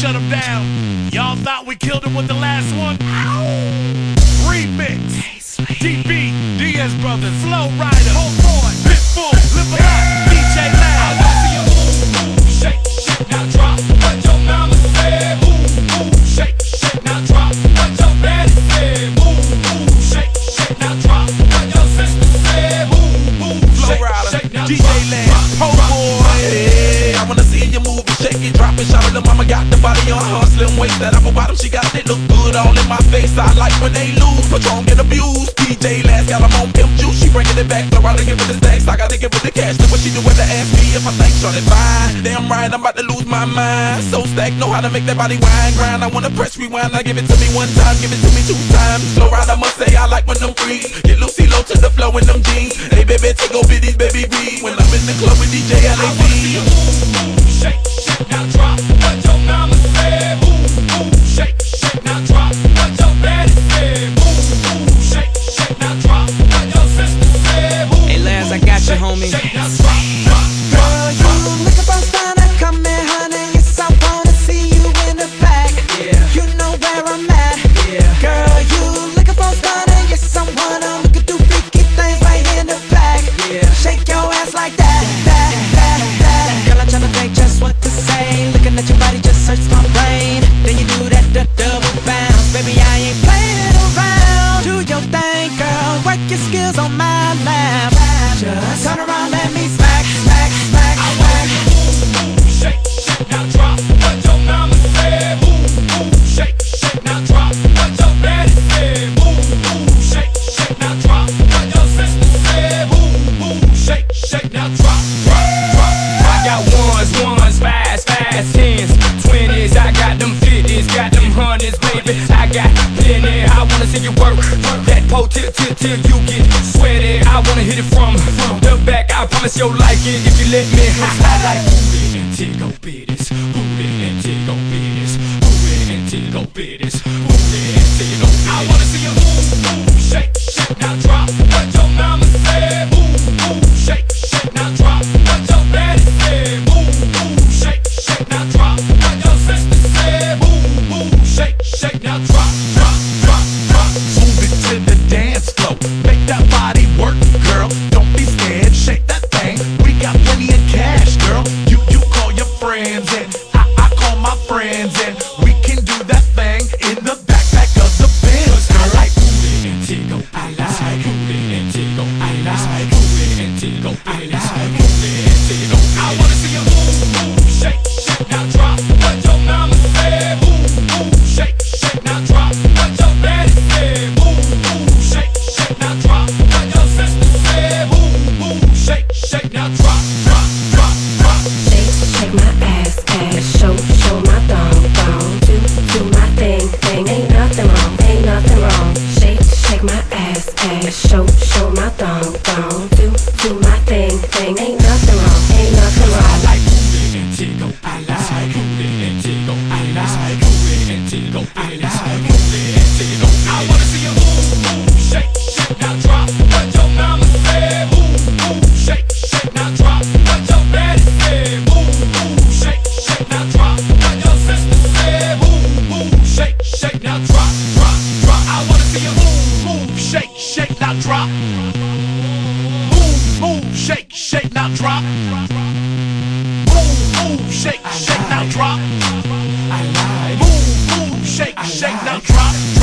shut him down. Y'all thought we killed him with the last one? Remix. DB, Diaz Brothers, Flo Rida, The mama got the body on her slim waist. That apple bottom, she got it look good all in my face. I like when they lose, Patron get abused. DJ Laz got 'em on pimp juice, she bringing it back. To give her the stacks, I gotta give her the cash. Then what she do with the ask me if I think short it fine. Damn right, I'm about to lose my mind. So stack, know how to make that body wine grind. I wanna press rewind, I give it to me one time, give it to me two times. Slow ride, I must say I like when them freeze. Get Lucy low to the flow in them jeans. Hey baby, take over these baby B. When I'm in the club with DJ I LAB. Shake, shake, now drop what your mama on my lap. Just turn around, them fifties, got them hundreds, baby. I got plenty. I wanna see you work that pole till till till you get sweaty. I wanna hit it from the back. I promise you'll like it if you let me. I like booty and tickle bitties, booty and tickle bitties, booty and tickle bitties, booty I. I wanna see you move, move, shake, shake, now drop what your mama said. Move, move, shake, shake, now drop what your daddy said. Move, move, shake, shake, now drop what your sister said. Move, move, shake, shake, now drop, drop, drop. I wanna see you move, Move, shake, shake, now drop. Move, move, shake, shake, now drop. Move, move, shake, shake, now drop shake, shake, now drop.